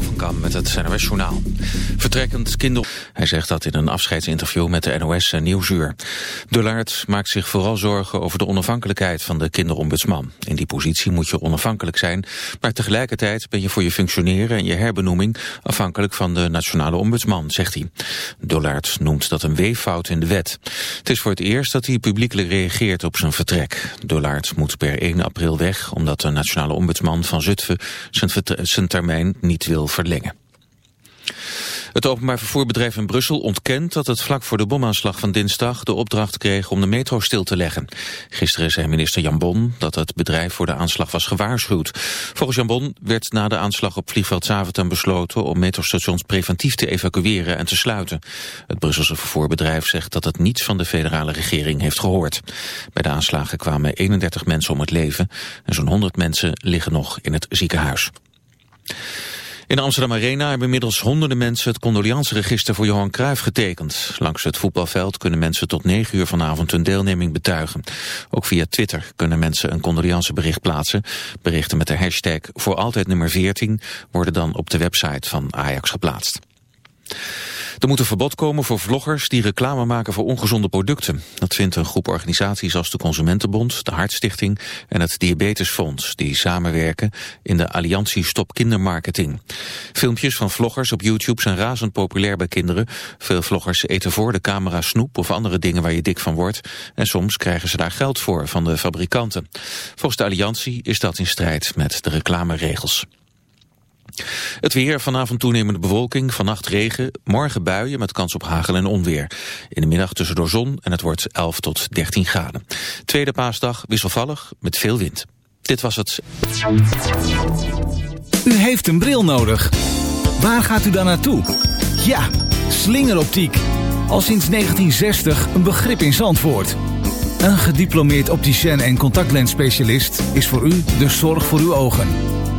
Van Kam met het NOS Journaal. Vertrekkend kinder... Hij zegt dat in een afscheidsinterview met de NOS en Nieuwsuur. Dullaert maakt zich vooral zorgen over de onafhankelijkheid van de kinderombudsman. In die positie moet je onafhankelijk zijn... maar tegelijkertijd ben je voor je functioneren en je herbenoeming... afhankelijk van de nationale ombudsman, zegt hij. Dullaert noemt dat een weeffout in de wet. Het is voor het eerst dat hij publiekelijk reageert op zijn vertrek. Dullaert moet per 1 april weg... omdat de nationale ombudsman van Zutphen zijn, zijn termijn niet wil verlengen. Het openbaar vervoerbedrijf in Brussel ontkent dat het vlak voor de bomaanslag van dinsdag de opdracht kreeg om de metro stil te leggen. Gisteren zei minister Jan Bon dat het bedrijf voor de aanslag was gewaarschuwd. Volgens Jan Bon werd na de aanslag op vliegveld Zaventem besloten om metrostations preventief te evacueren en te sluiten. Het Brusselse vervoerbedrijf zegt dat het niets van de federale regering heeft gehoord. Bij de aanslagen kwamen 31 mensen om het leven en zo'n 100 mensen liggen nog in het ziekenhuis. In Amsterdam Arena hebben inmiddels honderden mensen het condolianceregister voor Johan Cruijff getekend. Langs het voetbalveld kunnen mensen tot 9 uur vanavond hun deelneming betuigen. Ook via Twitter kunnen mensen een condoliancebericht plaatsen. Berichten met de hashtag voor altijd nummer 14 worden dan op de website van Ajax geplaatst. Er moet een verbod komen voor vloggers die reclame maken voor ongezonde producten. Dat vindt een groep organisaties als de Consumentenbond, de Hartstichting en het Diabetesfonds, die samenwerken in de Alliantie Stop Kindermarketing. Filmpjes van vloggers op YouTube zijn razend populair bij kinderen. Veel vloggers eten voor de camera snoep of andere dingen waar je dik van wordt. En soms krijgen ze daar geld voor van de fabrikanten. Volgens de Alliantie is dat in strijd met de reclameregels. Het weer, vanavond toenemende bewolking, vannacht regen, morgen buien met kans op hagel en onweer. In de middag tussendoor zon en het wordt 11 tot 13 graden. Tweede paasdag wisselvallig met veel wind. Dit was het. U heeft een bril nodig. Waar gaat u dan naartoe? Ja, slingeroptiek. Al sinds 1960 een begrip in Zandvoort. Een gediplomeerd opticien en contactlensspecialist is voor u de zorg voor uw ogen.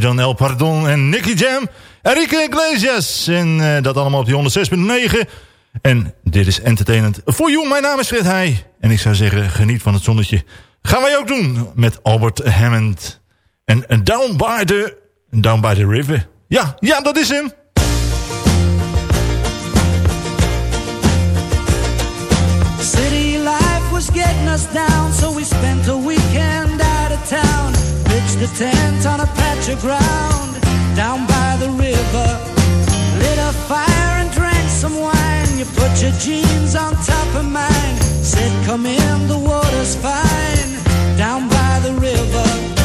Dan El Pardon en Nicky Jam. Enrique Iglesias. En eh, dat allemaal op die 106.9. En dit is Entertainment for You. Mijn naam is Fred Heij. En ik zou zeggen, geniet van het zonnetje. Gaan wij ook doen met Albert Hammond. En en Down by the, down by the River. Ja, ja, dat is hem. City life was getting us down, so we spent a weekend. Pitched a tent on a patch of ground down by the river. Lit a fire and drank some wine. You put your jeans on top of mine. Said, Come in, the water's fine. Down by the river.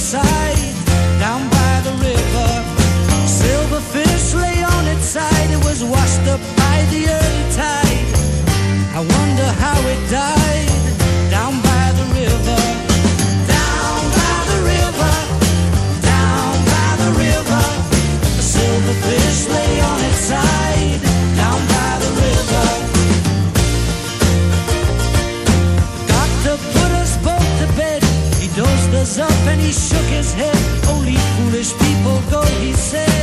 Stranger side down by the river. Silverfish lay on its side, it was washed up by the early tide. I wonder how it died he shook his head. Only foolish people go, he said,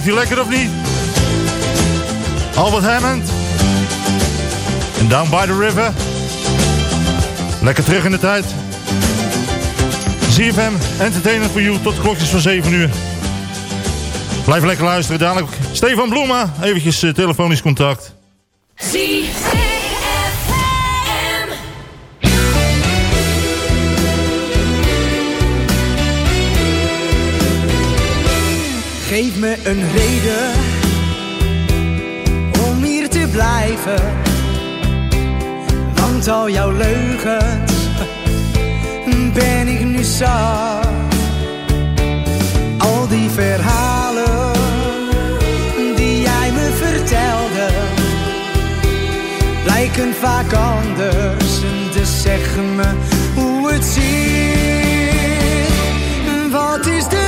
klinkt hij lekker of niet? Albert Hammond. En Down by the River. Lekker terug in de tijd. ZFM, Entertainment for You, tot de klokjes van 7 uur. Blijf lekker luisteren. Dadelijk Stefan Bloema, eventjes eh, telefonisch contact. Geef me een reden om hier te blijven. Want al jouw leugens ben ik nu zat. Al die verhalen die jij me vertelde, lijken vaak anders. Dus zeg me hoe het zit. Wat is de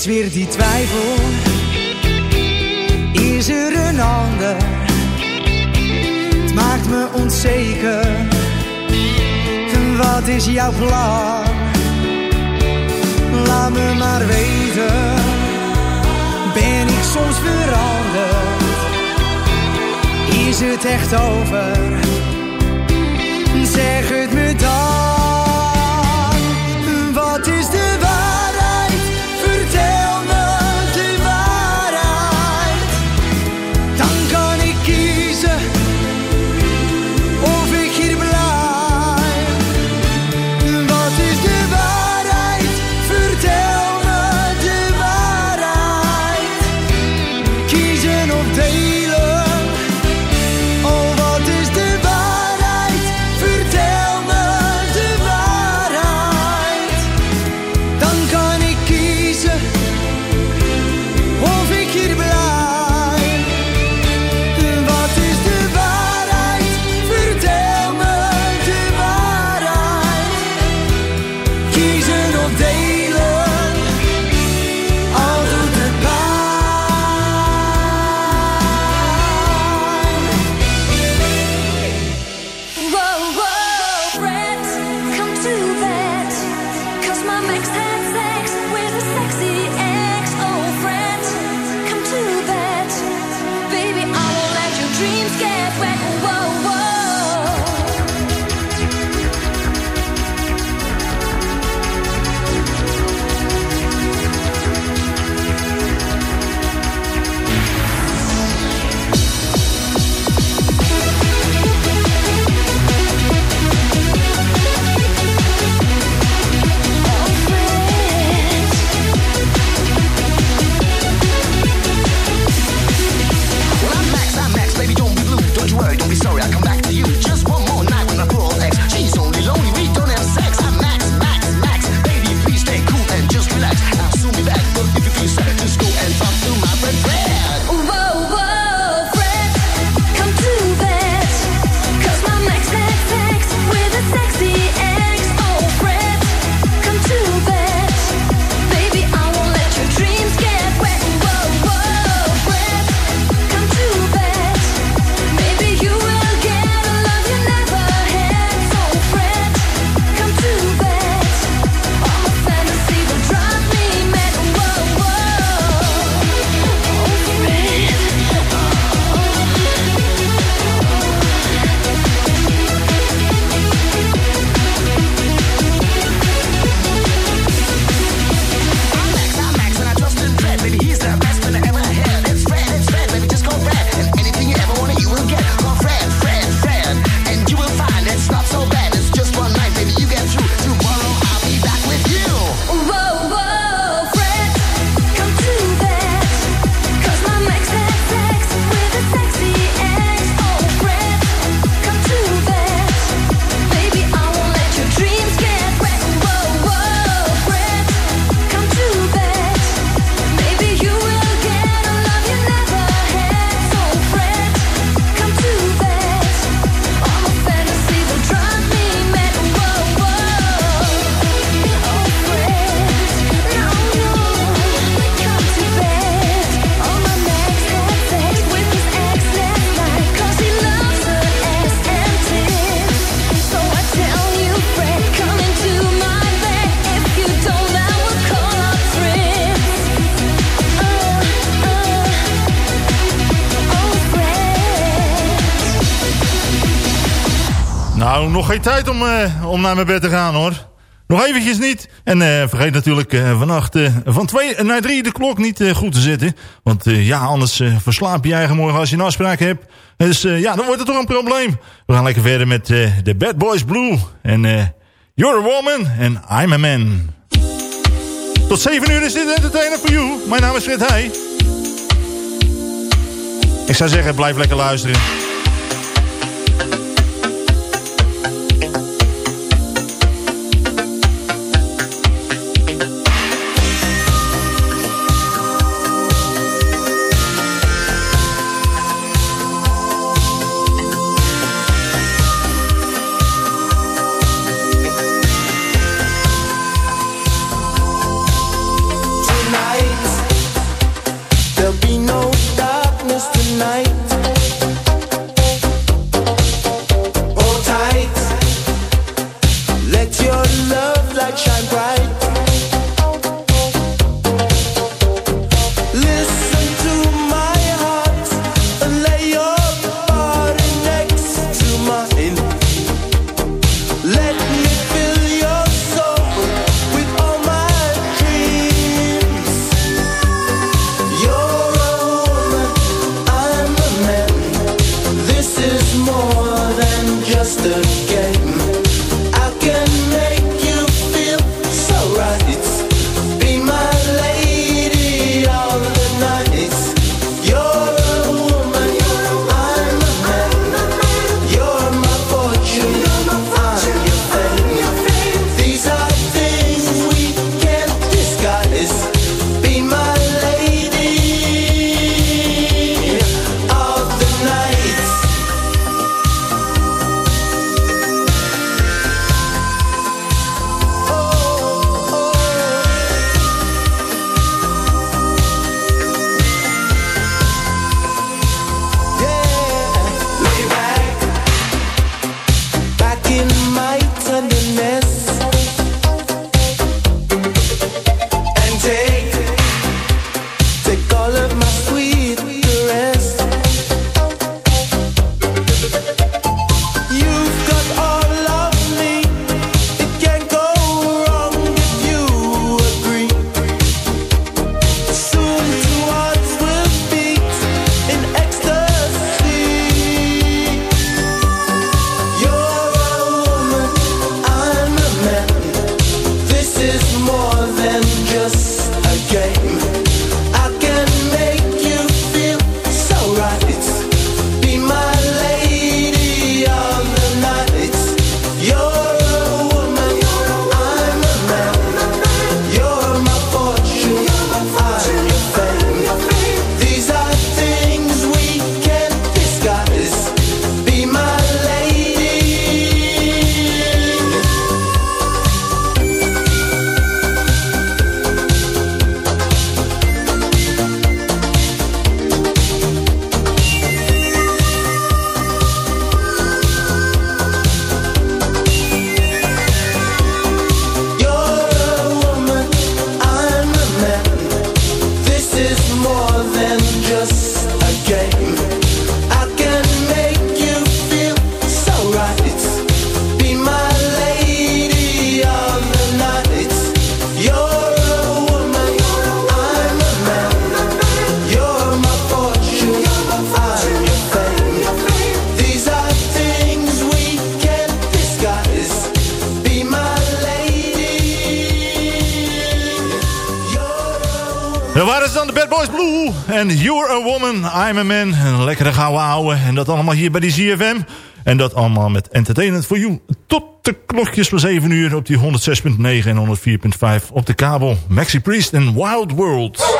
steeds weer die twijfel. Is er een ander? Het maakt me onzeker. Wat is jouw plan? Laat me maar weten. Ben ik soms veranderd? Is het echt over? Zeg het me dan. red, red, whoa. geen tijd om, eh, om naar mijn bed te gaan hoor. Nog eventjes niet. En eh, vergeet natuurlijk eh, vannacht van twee naar drie de klok niet goed te zitten, Want ja, anders verslaap je eigen morgen als je een afspraak hebt. Dus ja, dan wordt het toch een probleem. We gaan lekker verder met de Bad Boys Blue. En You're a Woman and I'm a Man. Tot zeven uur is dit Entertainer voor You. Mijn naam is Fred Heij. Ik zou zeggen, blijf lekker luisteren. Man. Een lekkere gouden ouwe. En dat allemaal hier bij die ZFM. En dat allemaal met Entertainment for You. Tot de klokjes van 7 uur op die 106.9 en 104.5 op de kabel. Maxi Priest en Wild World.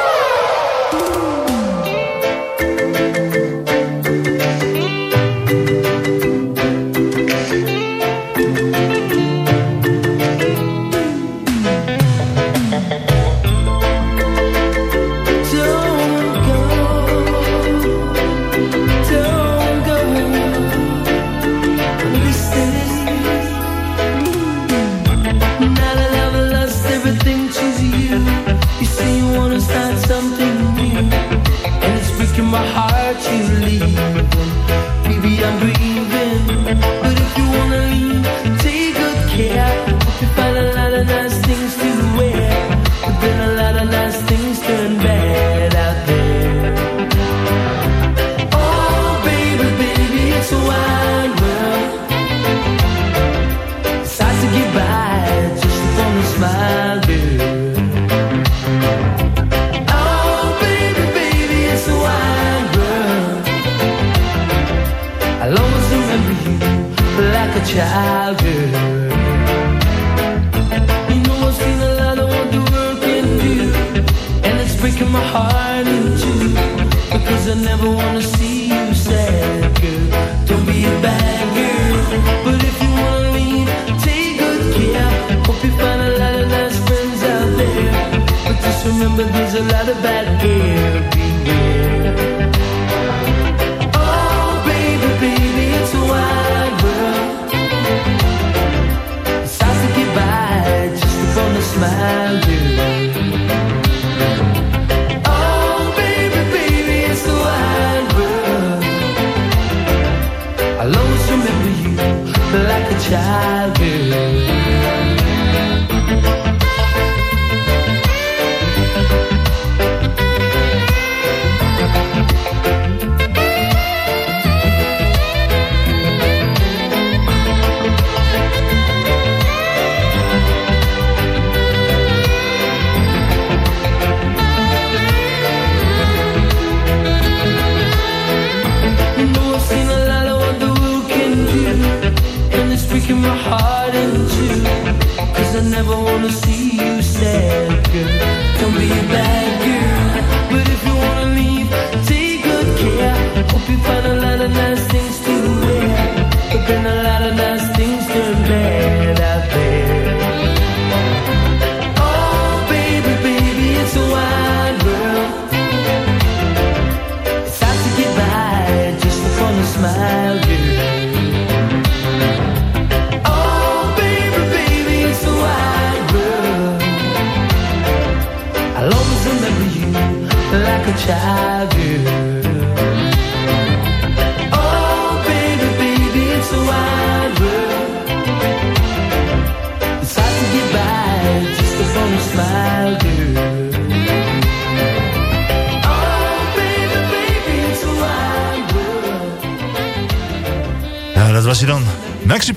Baby, I'm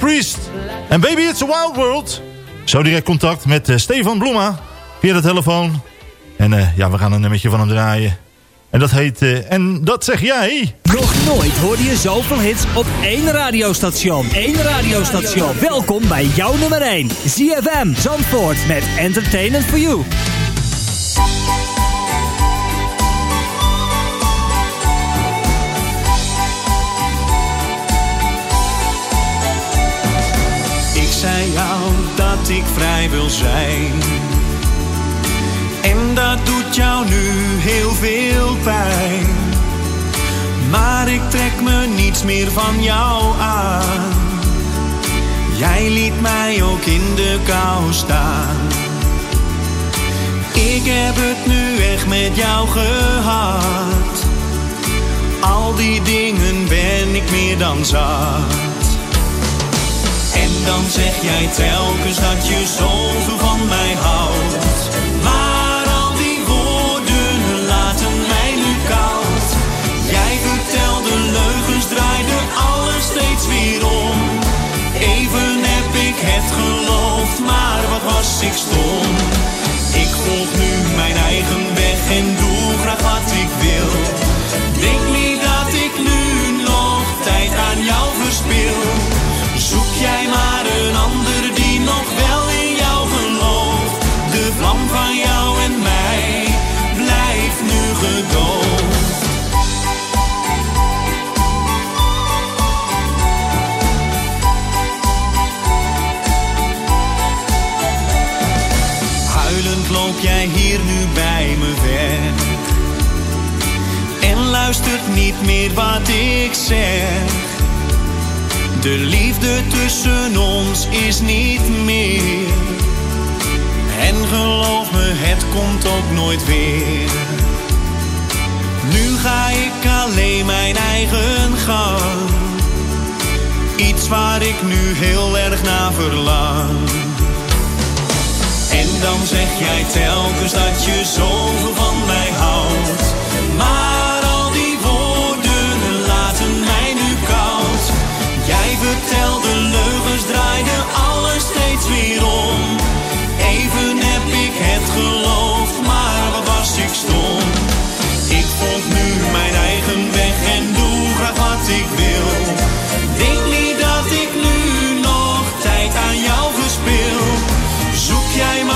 Priest. En Baby It's a Wild World. Zo direct contact met eh, Stefan Bloema. Via de telefoon. En eh, ja, we gaan een nummertje van hem draaien. En dat heet... eh, en dat zeg jij... Nog nooit hoorde je zoveel hits op één radiostation. Eén radiostation. Welkom bij jouw nummer 1. ZFM Zandvoort met Entertainment for You. Ik vrij wil zijn. En dat doet jou nu heel veel pijn. Maar ik trek me niets meer van jou aan. Jij liet mij ook in de kou staan. Ik heb het nu echt met jou gehad. Al die dingen ben ik meer dan zat dan zeg jij telkens dat je zoveel van mij houdt. Maar al die woorden laten mij nu koud. Jij vertelde leugens, draaide alles steeds weer om. Even heb ik het geloofd, maar wat was ik stom. Ik volg nu mijn eigen weg en doe graag wat ik wil. Denk niet dat ik nu nog tijd aan jou verspil jij maar een ander die nog wel in jou gelooft. De vlam van jou en mij blijft nu gedood. Huilend loop jij hier nu bij me weg. En luistert niet meer wat ik zeg de liefde tussen ons is niet meer. En geloof me, het komt ook nooit weer. Nu ga ik alleen mijn eigen gang. Iets waar ik nu heel erg naar verlang. En dan zeg jij telkens dat je zoveel van mij houdt vertel de leugens, draaide alles steeds weer om. Even heb ik het geloofd, maar wat was ik stom. Ik volg nu mijn eigen weg en doe graag wat ik wil. Denk niet dat ik nu nog tijd aan jou verspil. Zoek jij maar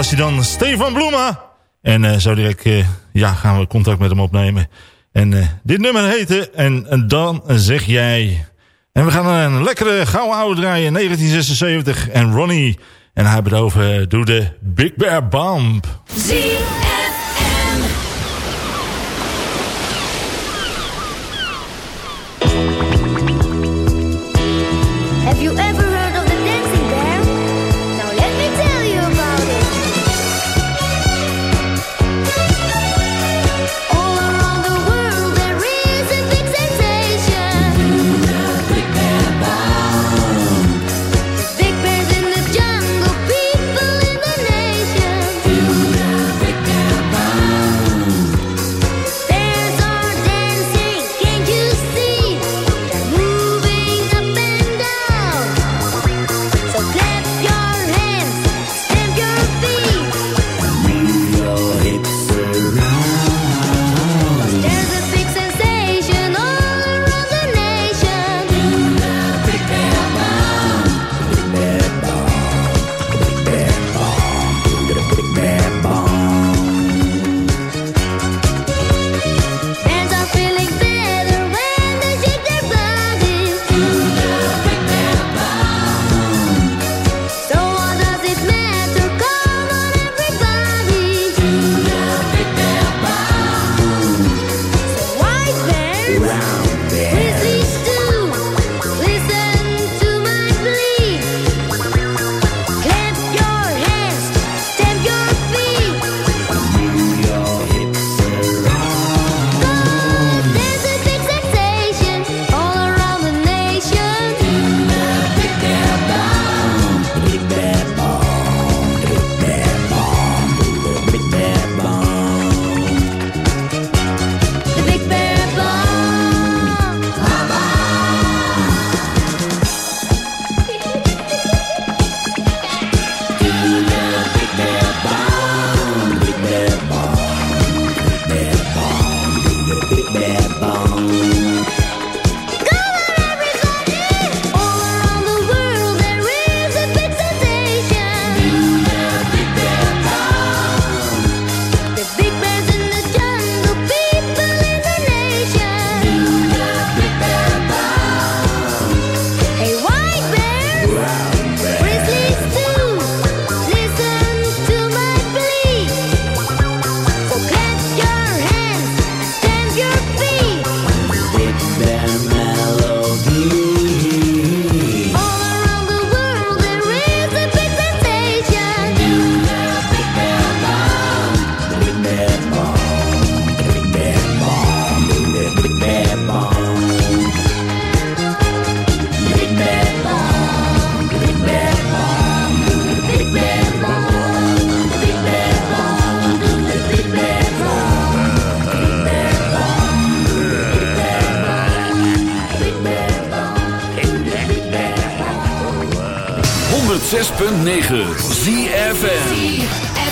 was hij dan, Stefan Bloema. En uh, zo direct eh, ja, gaan we contact met hem opnemen. En eh, dit nummer heette en, dan zeg jij... En we gaan een lekkere gouden oude draaien, 1976. En Ronnie, en hij hebben het over... Doe de Big Bear Bump. Zie 106.9 ZFN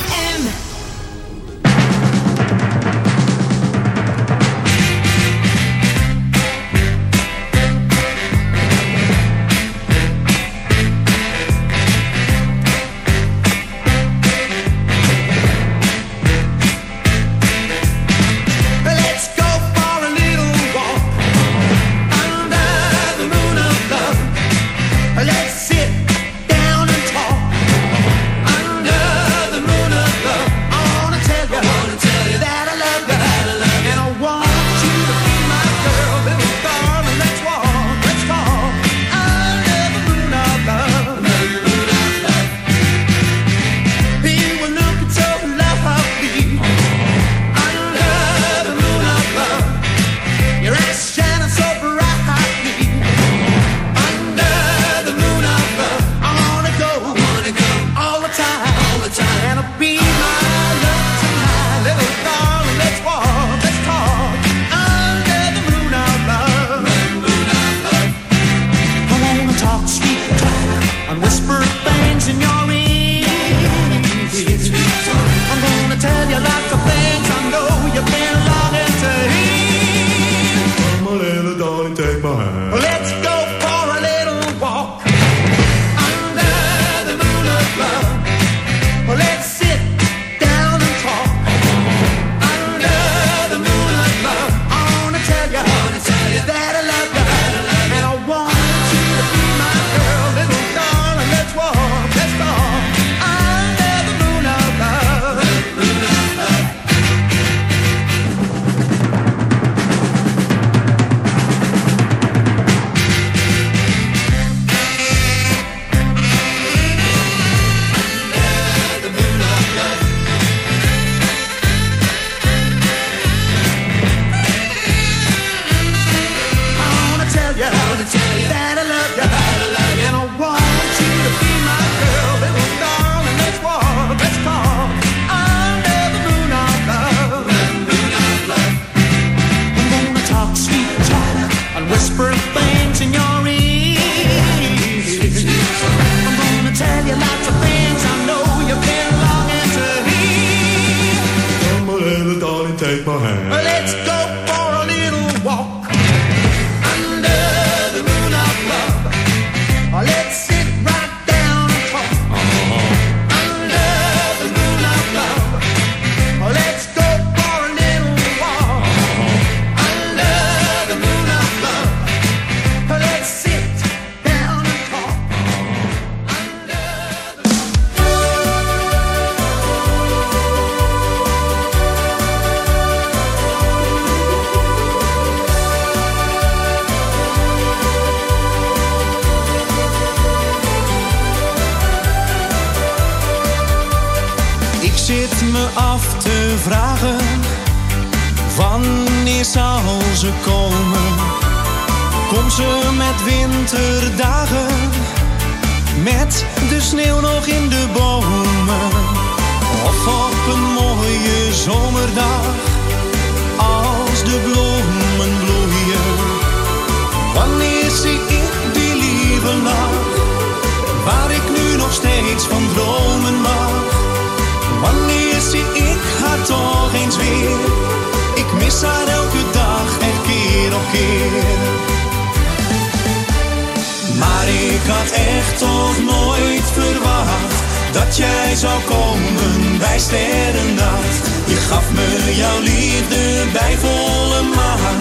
echt toch nooit verwacht dat jij zou komen bij sterrennacht. Je gaf me jouw liefde bij volle maan.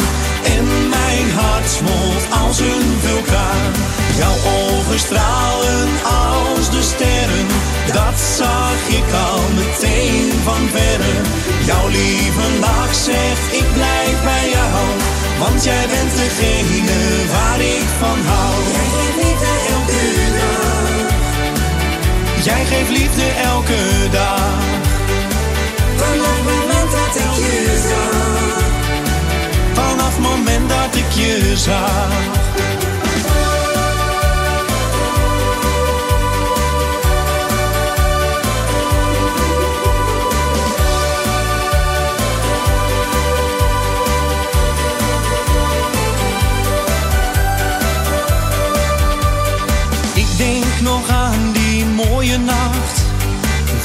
En mijn hart smolt als een vulkaan. Jouw ogen stralen als de sterren. Dat zag ik al meteen van verre. Jouw lieve lach zegt ik blijf bij jou. Want jij bent degene waar ik van hou. Jij geeft liefde elke dag. Vanaf het moment dat ik je zag. Vanaf het moment dat ik je zag.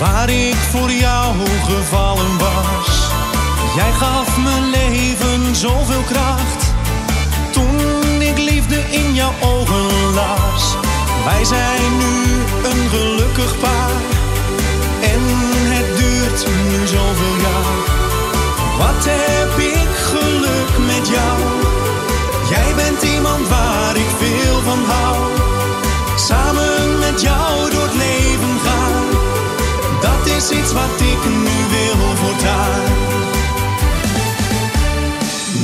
Waar ik voor jou gevallen was. Jij gaf mijn leven zoveel kracht toen ik liefde in jouw ogen las. Wij zijn nu een gelukkig paar en het duurt nu zoveel jaar. Wat heb ik geluk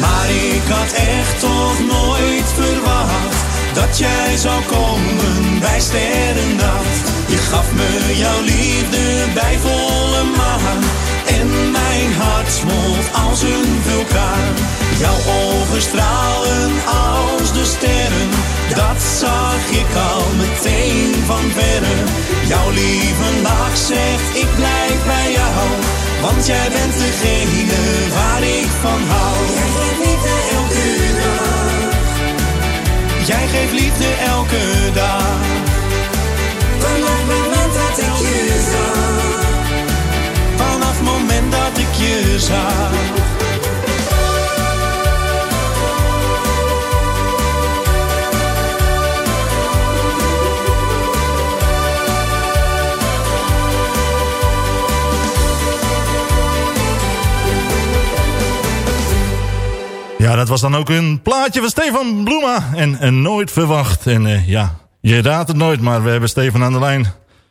Maar ik had echt toch nooit verwacht dat jij zou komen bij sterrennacht. Je gaf me jouw liefde bij volle maan. En mijn hart smolt als een vulkaan. Jouw ogen stralen als de sterren. Dat zag ik al meteen van verre. Jouw lieve lach zegt ik blijf bij jou. Want jij bent degene waar ik van hou. Jij geeft liefde elke dag. Jij geeft liefde elke dag. Vanaf moment dat ik je zag. Vanaf het moment dat ik je zag. Ja, dat was dan ook een plaatje van Stefan Bloema. En, en nooit verwacht. En eh, ja, je raadt het nooit, maar we hebben Stefan aan de lijn.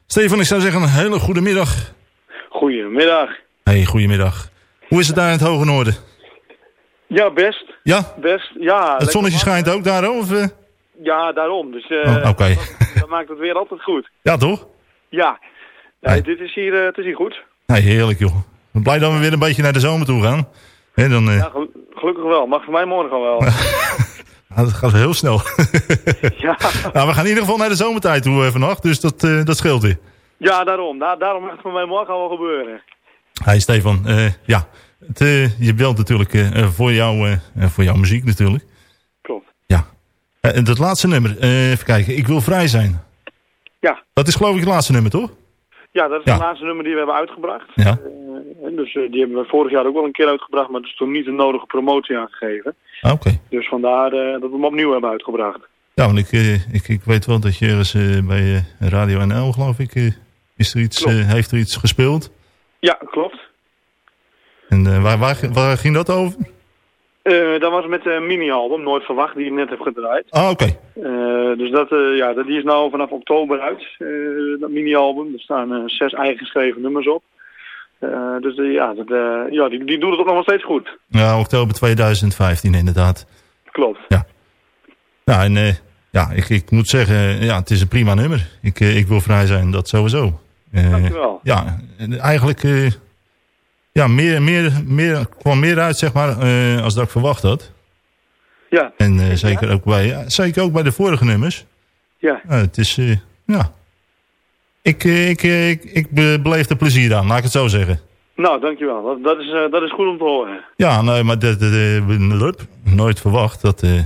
Stefan, ik zou zeggen een hele goede middag. Goedemiddag. Hey, goedemiddag. Hoe is het daar in het Hoge Noorden? Ja, best. Ja? Best, ja. Het zonnetje schijnt ook daar, of? eh? Ja, daarom. Dus Oh, oké. dat, dat maakt het weer altijd goed. Ja, toch? Ja. Nee, dit is hier, het is hier goed. Nee, heerlijk joh. Blij dat we weer een beetje naar de zomer toe gaan. Hè, dan, Ja, gelukkig wel. Mag voor mij morgen wel. ah, dat gaat heel snel. ja. nou, we gaan in ieder geval naar de zomertijd toe eh, vannacht, dus dat, eh, dat scheelt weer. ja, daarom. Da daarom mag het voor mij morgen al wel gebeuren. Hey Stefan, eh, ja, het, je belt natuurlijk voor, jou, voor jouw muziek natuurlijk. Klopt. Ja. En dat laatste nummer, even kijken, ik wil vrij zijn. Ja. Dat is geloof ik het laatste nummer, toch? Ja, dat is Ja. het laatste nummer die we hebben uitgebracht. Ja. Eh, Dus eh, die hebben we vorig jaar ook wel een keer uitgebracht, maar er is toen niet de nodige promotie aangegeven. Ah, Oké. Dus vandaar eh, dat we hem opnieuw hebben uitgebracht. Ja, want ik, ik, ik weet wel dat je ergens bij Radio NL, geloof ik, is er iets, heeft er iets gespeeld. Ja, klopt. En waar, waar, waar ging dat over? Eh, dat was met een mini-album, Nooit Verwacht, die ik net heb gedraaid. Ah, oké. Eh, dus dat, eh, ja, die is nou vanaf oktober uit, dat mini-album. Er staan zes eigen geschreven nummers op. Dus ja, dat, ja die, die doet het ook nog wel steeds goed. Ja, oktober 2015 inderdaad. Klopt. Ja, en eh, ja, ik, ik moet zeggen, ja, het is een prima nummer. Ik, ik wil vrij zijn, dat sowieso. Dankjewel. Ja, en eigenlijk ja, meer, meer, meer, kwam meer uit, zeg maar, eh, als dat ik verwacht had. Ja. En eh, zeker, ook bij, ja, zeker ook bij de vorige nummers. Ja. Ja, het is, eh, ja. Ik, eh, ik, eh, ik, ik be- beleef er plezier aan, laat ik het zo zeggen. Nou, dankjewel. Dat, dat, is, eh, dat is goed om te horen. Ja, nee, maar dat, dat, eh, nooit verwacht. Dat, eh,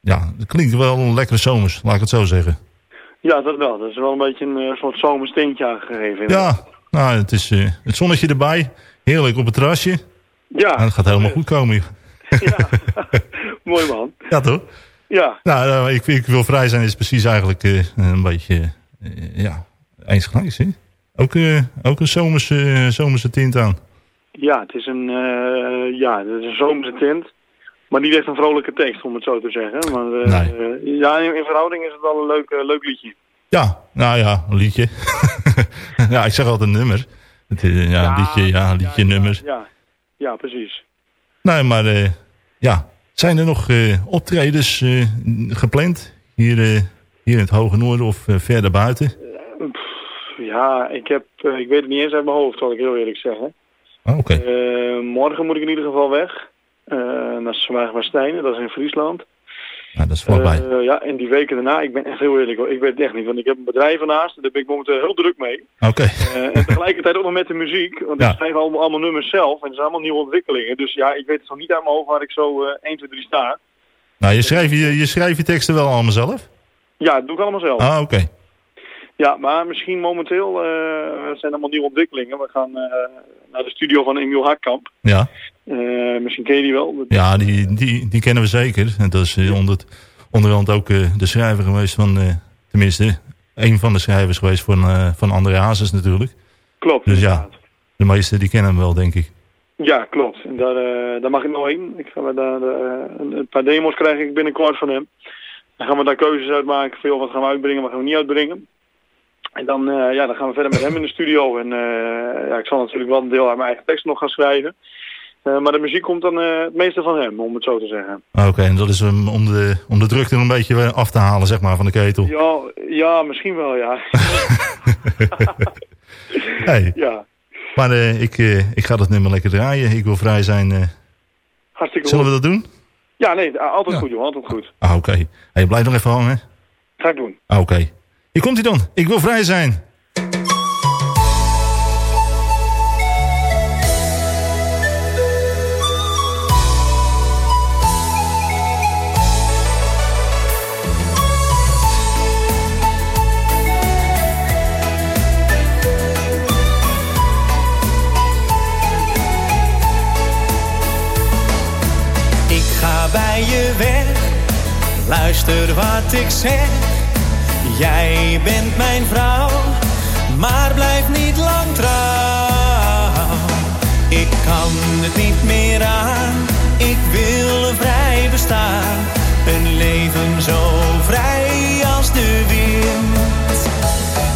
ja, dat klinkt wel een lekkere zomers, laat ik het zo zeggen. Ja, dat wel. Dat is wel een beetje een eh, soort zomersteentje aangegeven. Ja, nou, het is eh, het zonnetje erbij. Heerlijk op het terrasje. Ja. Nou, dat gaat helemaal goed komen. Mooi man. Ja, toch? Ja. Nou, nou, ik, ik wil vrij zijn is precies eigenlijk eh, een beetje, eh, ja, eensgelijks, hè? Ook, eh, ook een zomerse, zomerse tint aan. Ja, het is een, ja, het is een zomerse tint. Maar niet echt een vrolijke tekst, om het zo te zeggen. Maar ja, in, in verhouding is het wel een leuk, leuk liedje. Ja, nou ja, een liedje. ja, ik zeg altijd een nummer. Het, is, ja, liedje, ja, liedje, nummer. Ja, ja precies. Nee, maar eh, ja, zijn er nog eh, optredens eh, gepland? Hier, hier in het Hoge Noorden of verder buiten? Ja, ik, heb, ik weet het niet eens uit mijn hoofd, zal ik heel eerlijk zeggen. Ah, Oké. Morgen moet ik in ieder geval weg. Naar Zwaagmaarstijnen, dat is in Friesland. Ja, dat is vlakbij. Eh, ja, en die weken daarna, ik ben echt heel eerlijk hoor, ik weet het echt niet. Want ik heb een bedrijf ernaast, en daar ben ik momenteel heel druk mee. Oké. Eh, en tegelijkertijd ook nog met de muziek, want Ja. ik schrijf allemaal, allemaal nummers zelf. En het zijn allemaal nieuwe ontwikkelingen. Dus ja, ik weet het nog niet uit mijn hoofd waar ik zo eh 1, 2, 3 sta. Nou, je schrijft je, je, schrijft je teksten wel allemaal zelf? Ja, dat doe ik allemaal zelf. Ah, oké. Ja, maar misschien momenteel eh, zijn allemaal nieuwe ontwikkelingen. We gaan naar de studio van Emiel Hakkamp. Ja, Eh, misschien ken je die wel. ja die, die, die kennen we zeker. En dat is eh, onder, onderhand ook eh, de schrijver geweest van... tenminste, een van de schrijvers geweest van, van André Hazes natuurlijk. Klopt. Dus ja, de meesten die kennen hem wel, denk ik. Ja, klopt. En daar, daar mag ik nog heen. Ik ga daar, een, paar demos krijg ik binnenkort van hem. Dan gaan we daar keuzes uitmaken. Veel wat gaan we uitbrengen, wat gaan we niet uitbrengen. En dan, ja, dan gaan we verder met hem in de studio. En ja, ik zal natuurlijk wel een deel uit mijn eigen tekst nog gaan schrijven. Eh, maar de muziek komt dan eh, het meeste van hem, om het zo te zeggen. Oké, en dat is um, om, de, om de drukte een beetje eh, af te halen, zeg maar, van de ketel. Ja, ja misschien wel, ja. Hey. ja, Maar ik, ik ga dat nummer lekker draaien. Ik wil vrij zijn. hartstikke Zullen we dat doen? Ja, nee, altijd Ja. goed, joh. Altijd goed. Ah, oké. Hey, blijf nog even hangen. Ga ik doen. Ah, oké. Hier komt hij dan. Ik wil vrij zijn. Bij je weg, luister wat ik zeg. Jij bent mijn vrouw, maar blijf niet lang trouw. Ik kan het niet meer aan, ik wil vrij bestaan. Een leven zo vrij als de wind.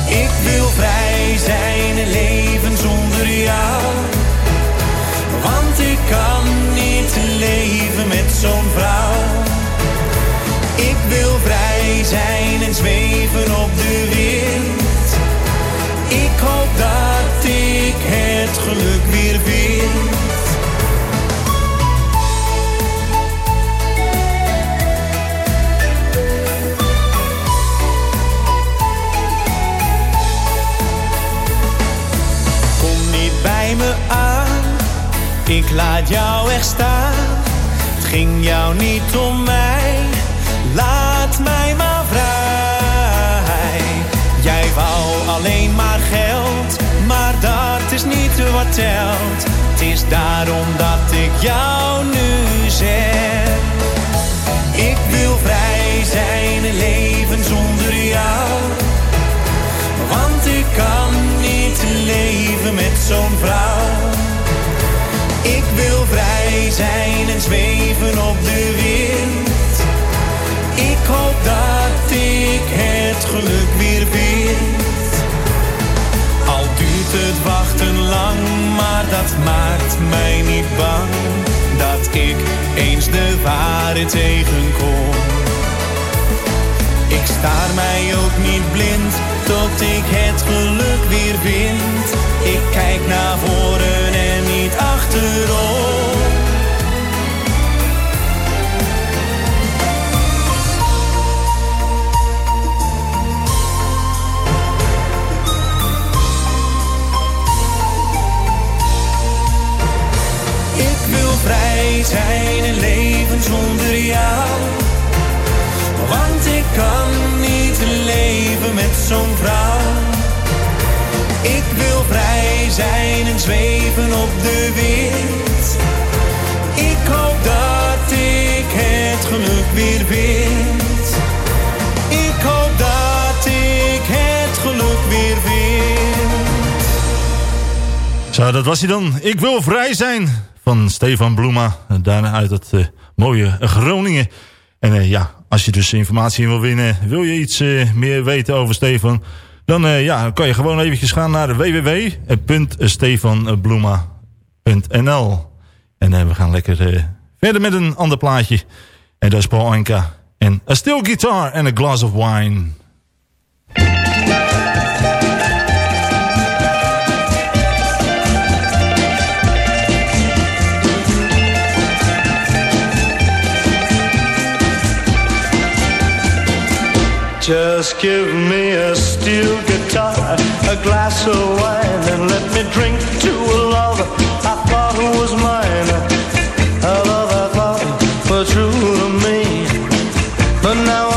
Ik wil vrij zijn, een leven zonder jou. Want ik kan niet leven met zo'n vrouw. Ik wil vrij zijn en zweven op de wind. Ik hoop dat ik het geluk weer vind. Ik laat jou echt staan. Het ging jou niet om mij, laat mij maar vrij. Jij wou alleen maar geld, maar dat is niet wat telt. Het is daarom dat ik jou nu zeg. Ik wil vrij zijn en leven zonder jou. Want ik kan niet leven met zo'n vrouw. Wil vrij zijn en zweven op de wind. Ik hoop dat ik het geluk weer vind. Al duurt het wachten lang, maar dat maakt mij niet bang. Dat ik eens de waarheid tegenkom. Ik staar mij ook niet blind, tot ik het geluk weer vind. Ik kijk naar voren en niet achterom. Ik wil vrij zijn en leven zonder jou. Want ik kan niet leven met zo'n vrouw. Ik wil vrij zijn en zweven op de wind. Ik hoop dat ik het geluk weer vind. Ik hoop dat ik het geluk weer vind. Zo, dat was hij dan. Ik wil vrij zijn van Stefan Bloema. Daarna uit het eh, mooie Groningen. En eh, ja, als je dus informatie wil winnen, wil je iets eh, meer weten over Stefan... dan eh, ja, kan je gewoon eventjes gaan naar www.stefanbloema.nl En eh, we gaan lekker verder met een ander plaatje. En dat is Paul Anka. En A Steel Guitar and a Glass of Wine. Just give me a steel guitar, a glass of wine, and let me drink to a love I thought was mine. A love I thought was true to me, but now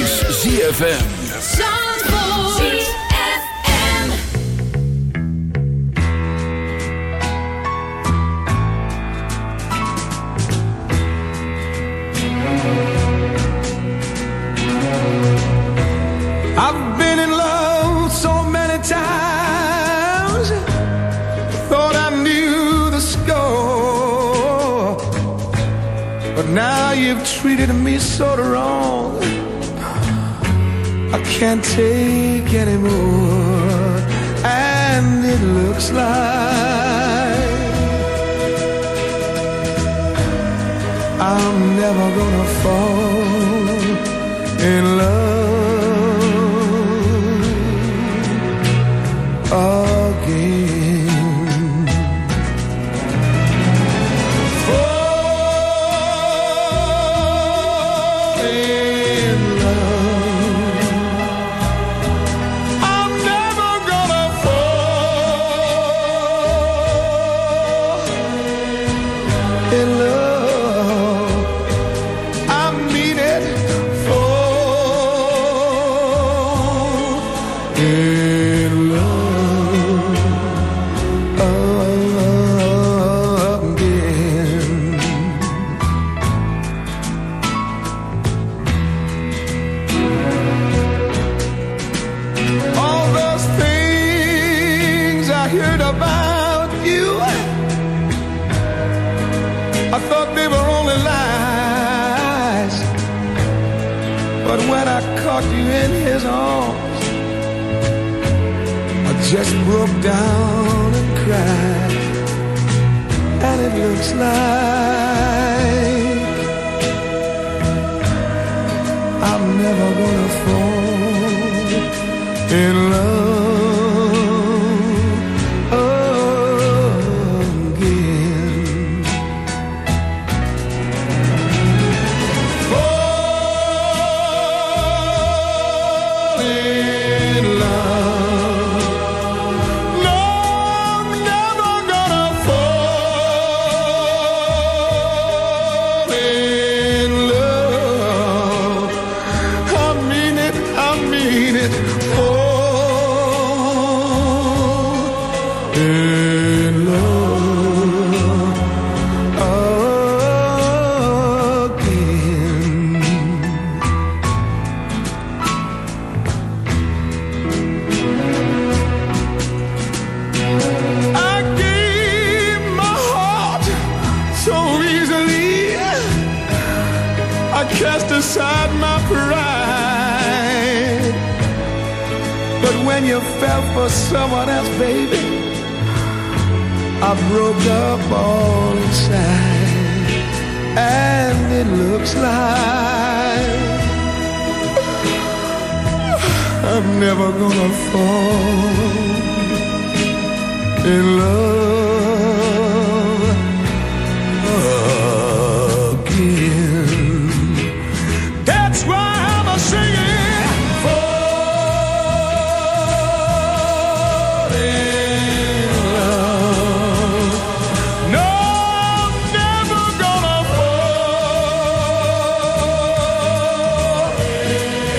is ZFM. I've been in love so many times, thought I knew the score. But now you've treated me so wrong, I can't take anymore. And it looks like I'm never gonna fall in love. Oh, broke down and cried. And it looks like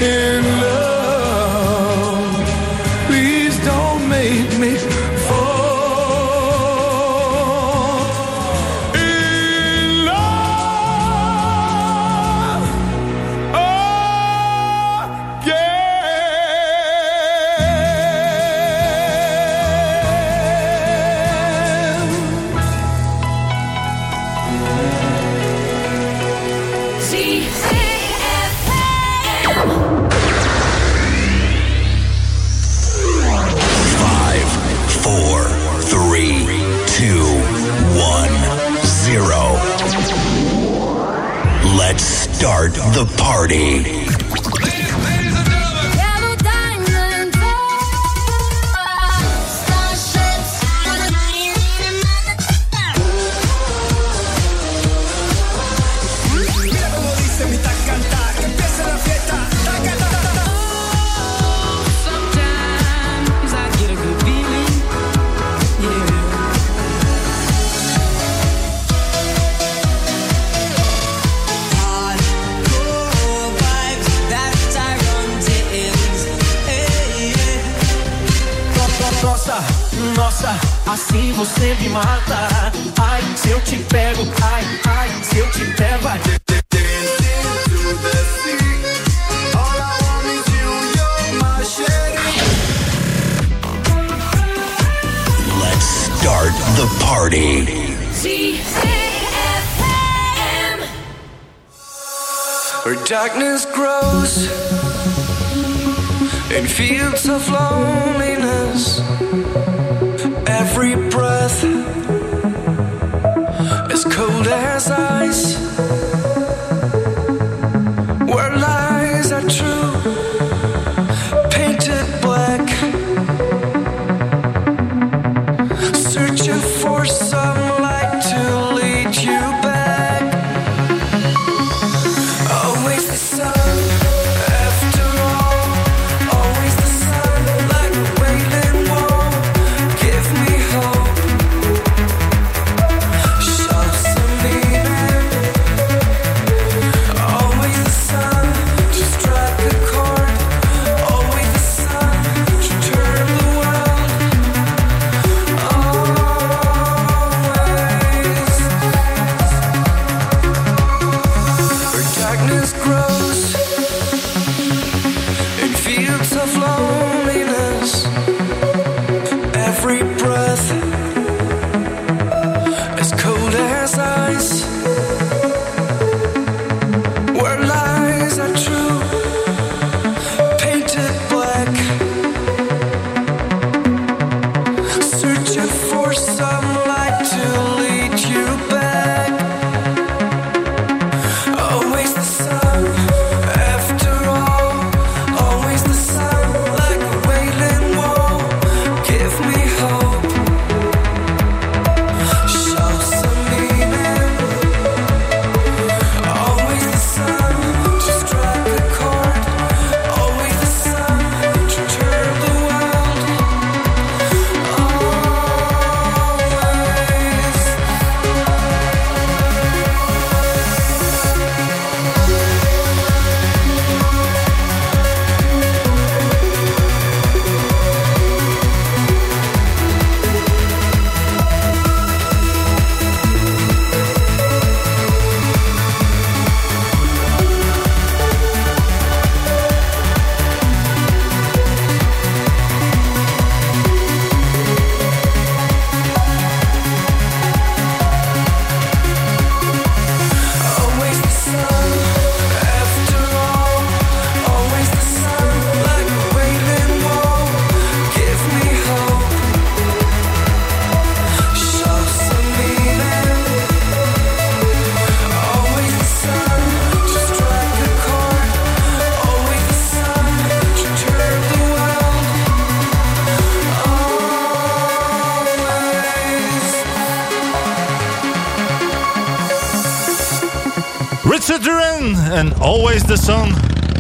in Always the Sun.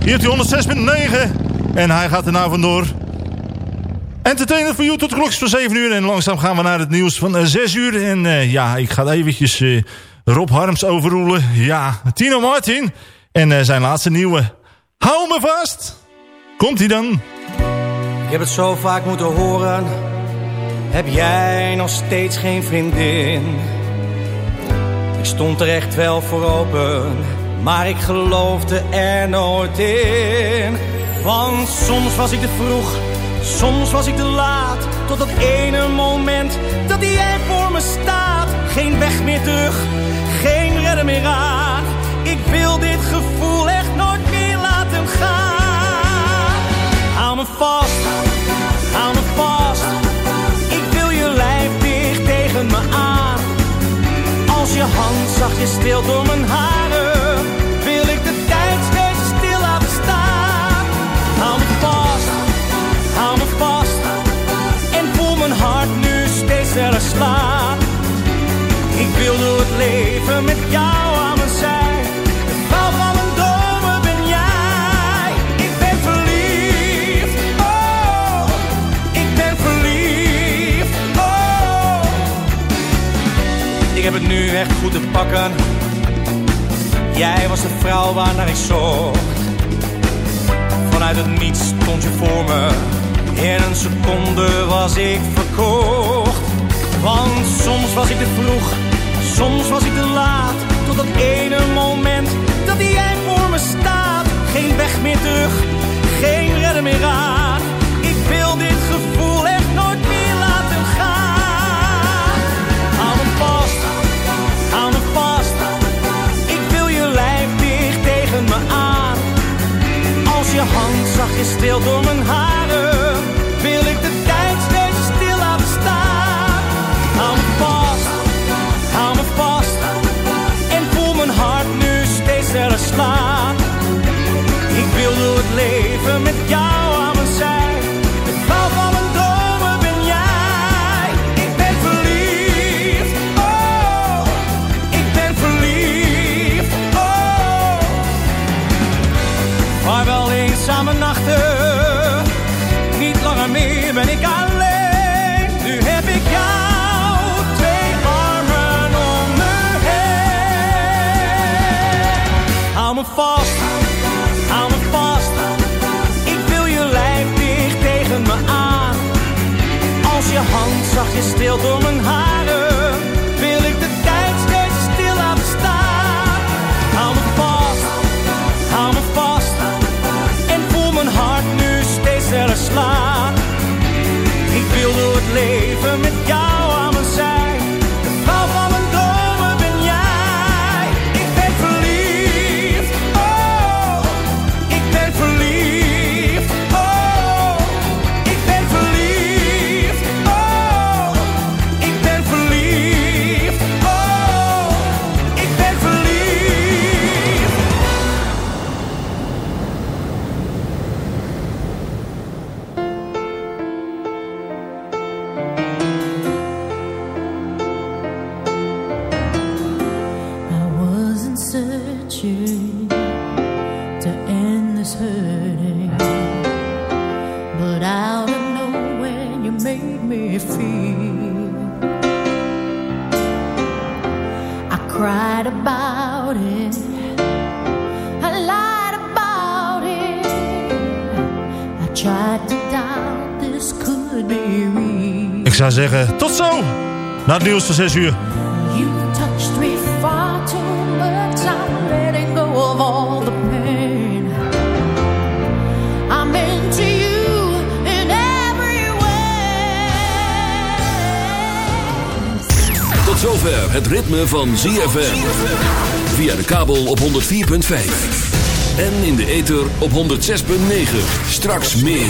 Hier op die 106.9. En hij gaat erna vandoor. Entertainer voor you tot de klokjes van 7 uur. En langzaam gaan we naar het nieuws van eh, 6 uur. En eh, ja, ik ga eventjes eh, Rob Harms overroelen. Ja, Tino Martin. En eh, zijn laatste nieuwe. Hou me vast. Komt hij dan? Ik heb het zo vaak moeten horen. Heb jij nog steeds geen vriendin? Ik stond er echt wel voor open. Maar ik geloofde er nooit in. Want soms was ik te vroeg. Soms was ik te laat. Tot dat ene moment dat jij voor me staat. Geen weg meer terug. Geen redder meer aan. Ik wil dit gevoel echt nooit meer laten gaan. Hou me vast, hou me vast. Ik wil je lijf dicht tegen me aan. Als je hand zachtjes stilt door mijn haren, was ik verkocht. Want soms was ik te vroeg, soms was ik te laat. Tot dat ene moment dat jij voor me staat. Geen weg meer terug, geen redder meer aan. Ik wil dit gevoel echt nooit meer laten gaan. Hou me vast, hou me vast. Ik wil je lijf dicht tegen me aan. Als je hand zachtjes stil door mijn haren, zachtjes zeggen, tot zo. Na het nieuws van 6 uur. You touched me far too much. I'm letting go of all the pain. I'm into you in every way. Tot zover het ritme van ZFM. Via de kabel op 104.5. En in de ether op 106.9. Straks meer.